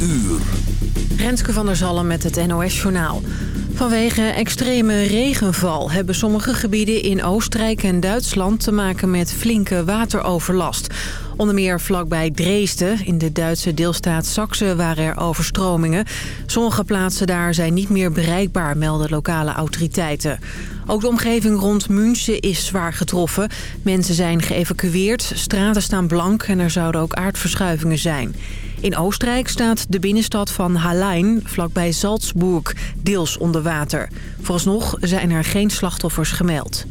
uur. Renske van der Zalm met het NOS-journaal. Vanwege extreme regenval hebben sommige gebieden in Oostenrijk en Duitsland te maken met flinke wateroverlast. Onder meer vlakbij Dresden, in de Duitse deelstaat Saxe, waren er overstromingen. Sommige plaatsen daar zijn niet meer bereikbaar, melden lokale autoriteiten. Ook de omgeving rond München is zwaar getroffen. Mensen zijn geëvacueerd, straten staan blank en er zouden ook aardverschuivingen zijn. In Oostenrijk staat de binnenstad van Hallein, vlakbij Salzburg, deels onder water. Vooralsnog zijn er geen slachtoffers gemeld.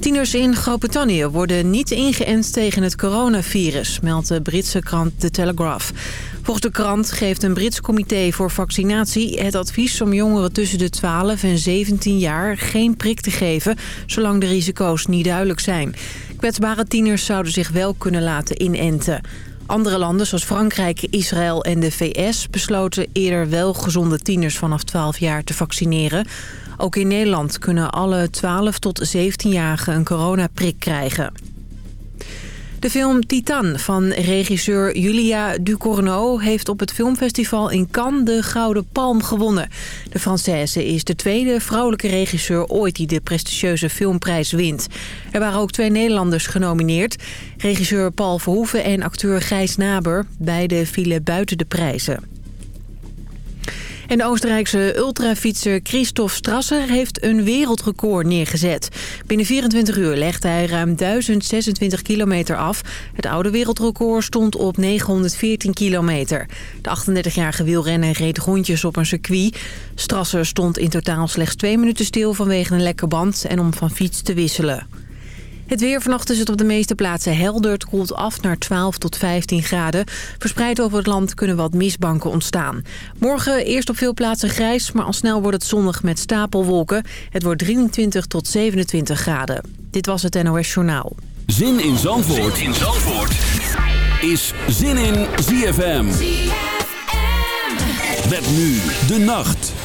Tieners in Groot-Brittannië worden niet ingeënt tegen het coronavirus, meldt de Britse krant The Telegraph. Volgens de krant geeft een Brits comité voor vaccinatie het advies om jongeren tussen de 12 en 17 jaar geen prik te geven, zolang de risico's niet duidelijk zijn. Kwetsbare tieners zouden zich wel kunnen laten inenten. Andere landen zoals Frankrijk, Israël en de VS besloten eerder wel gezonde tieners vanaf 12 jaar te vaccineren. Ook in Nederland kunnen alle 12 tot 17-jarigen een coronaprik krijgen. De film Titan van regisseur Julia Ducournau heeft op het filmfestival in Cannes de Gouden Palm gewonnen. De Française is de tweede vrouwelijke regisseur ooit die de prestigieuze filmprijs wint. Er waren ook twee Nederlanders genomineerd. Regisseur Paul Verhoeven en acteur Gijs Naber. Beide vielen buiten de prijzen. En de Oostenrijkse ultrafietser Christoph Strasser heeft een wereldrecord neergezet. Binnen 24 uur legde hij ruim 1026 kilometer af. Het oude wereldrecord stond op 914 kilometer. De 38-jarige wielrenner reed rondjes op een circuit. Strasser stond in totaal slechts twee minuten stil vanwege een lekke band en om van fiets te wisselen. Het weer vannacht is het op de meeste plaatsen helder. Het koelt af naar 12 tot 15 graden. Verspreid over het land kunnen wat mistbanken ontstaan. Morgen eerst op veel plaatsen grijs, maar al snel wordt het zonnig met stapelwolken. Het wordt 23 tot 27 graden. Dit was het NOS Journaal. Zin in Zandvoort, zin in Zandvoort. is Zin in ZFM. ZFM. Met nu de nacht.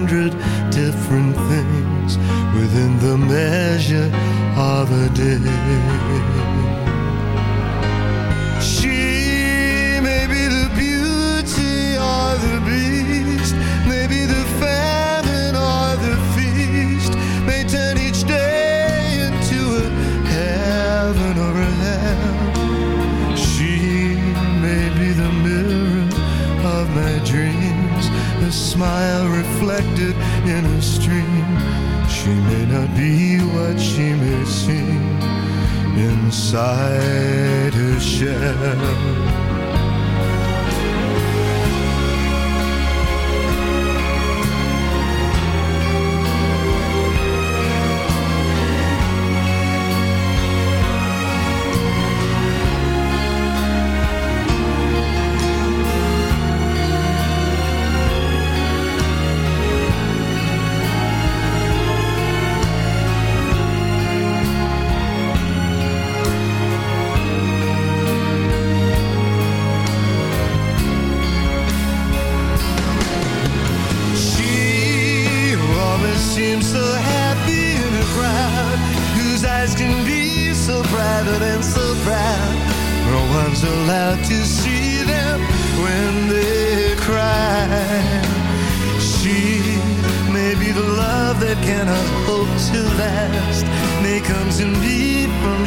hundred different things within the measure of a day. beside her shell.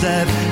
said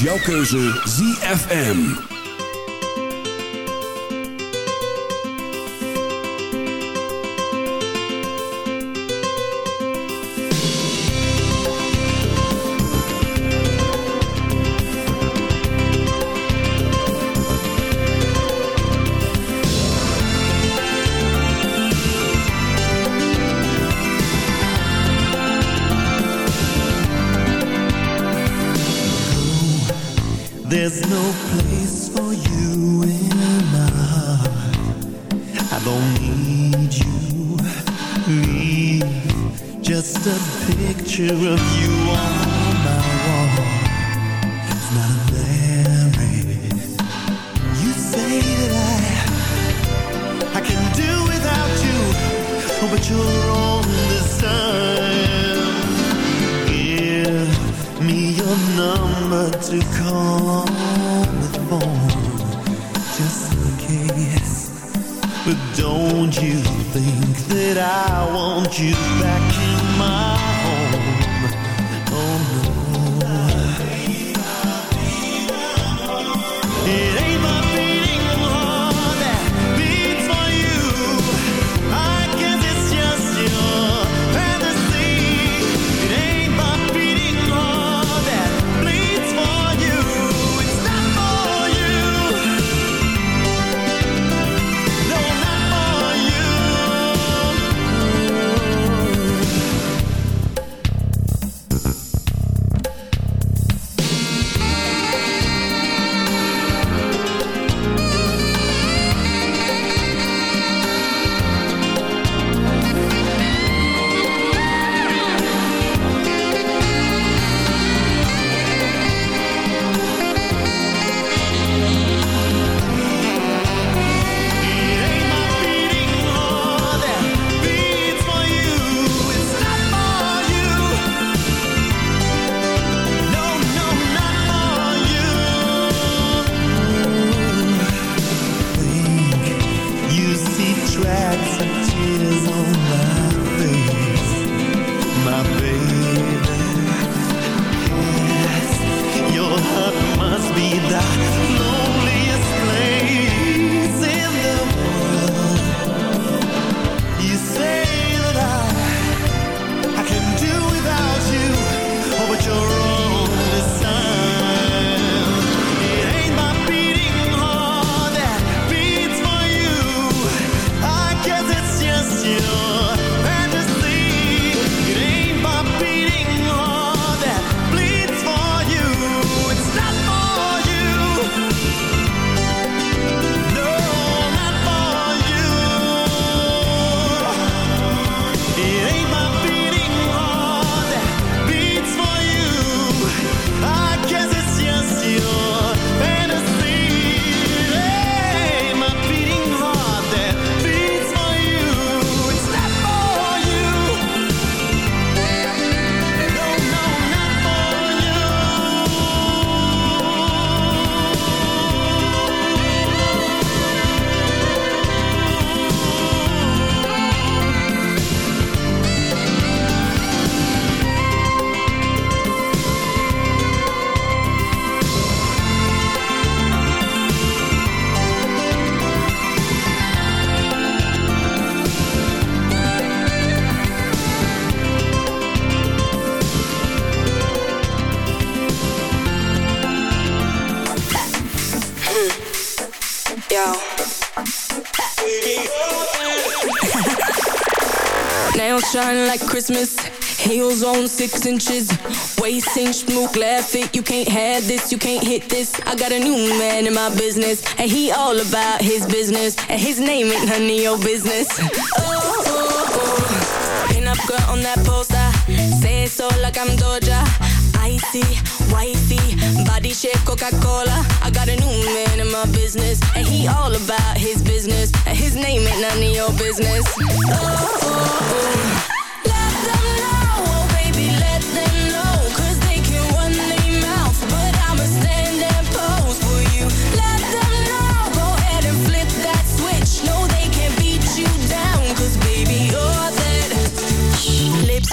jouw keuze ZFM. Shine like Christmas. Heels on six inches. Waist inch, smooth, glad fit. You can't have this, you can't hit this. I got a new man in my business. And he all about his business. And his name ain't none of your business. Oh, oh, oh. Pin up girl on that poster. Say it so like I'm Doja. Icy, wifey, body shape Coca-Cola. I got a new man in my business. And he all about his business. And his name ain't none of your business. Oh, oh, oh.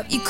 up. You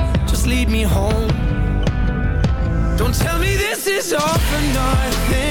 just lead me home. Don't tell me this is all for nothing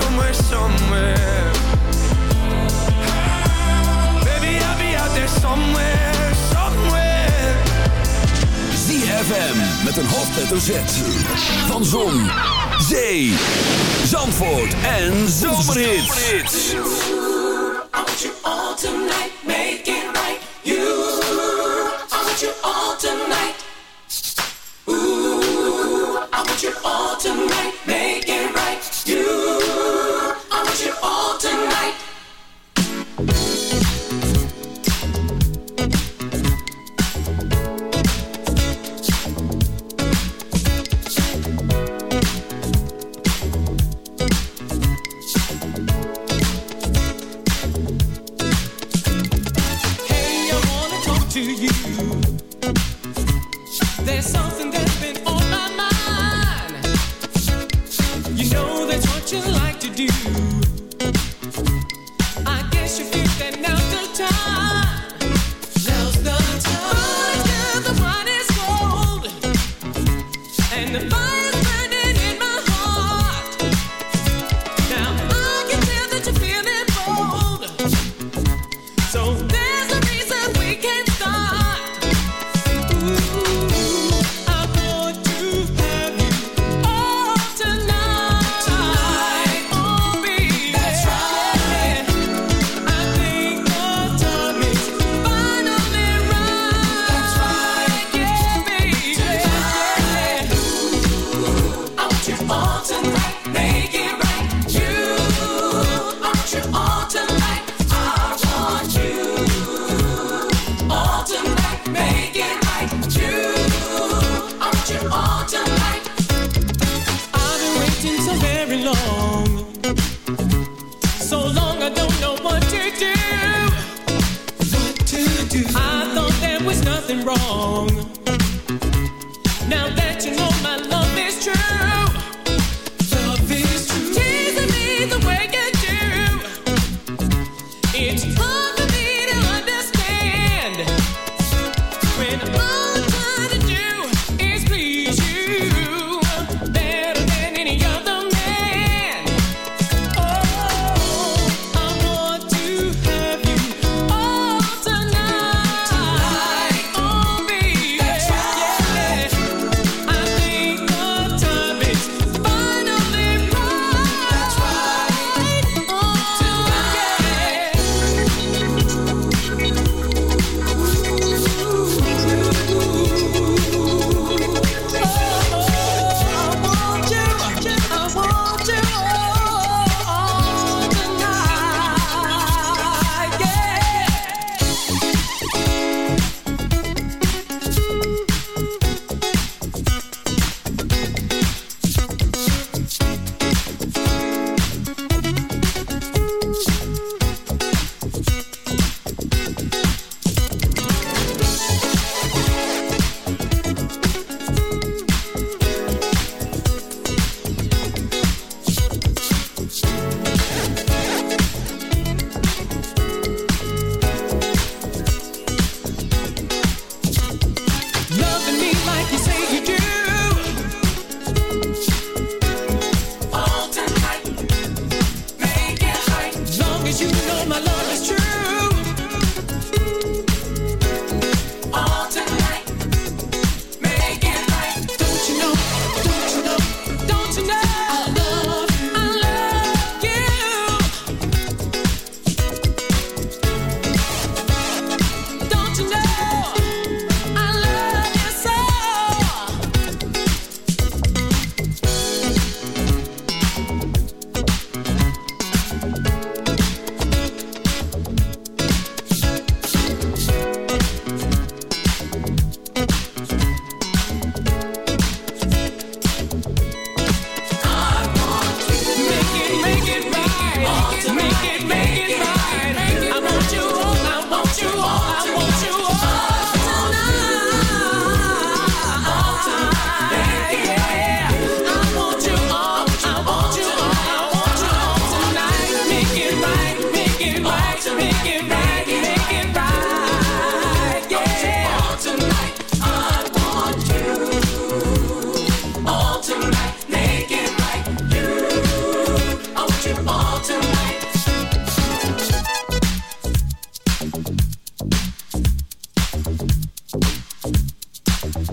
somewhere, somewhere, Baby, I'll be out there somewhere, somewhere ZFM met een hoofdletter Z. Van Zon, Zee, Zandvoort en Zomerhits. I want you all tonight, make it right. You, I want you all tonight. Ooh, I want you all tonight,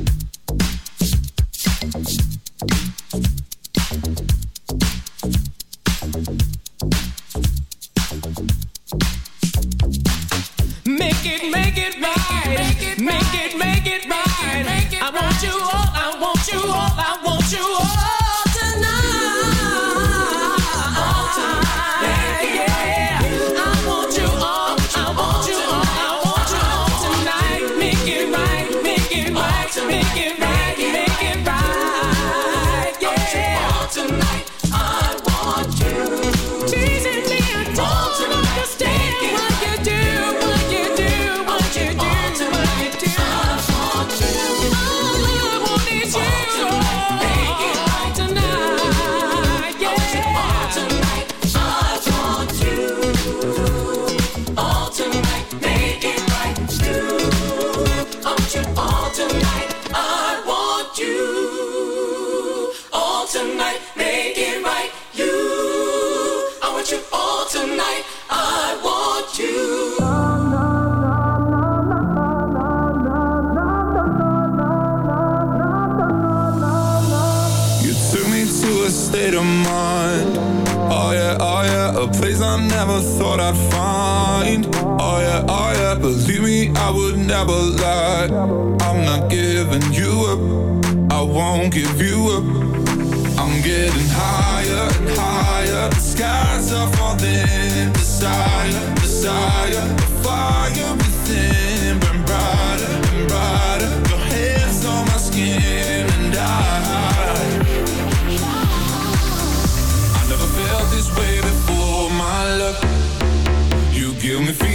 you give me fever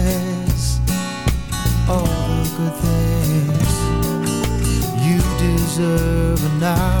deserve an hour.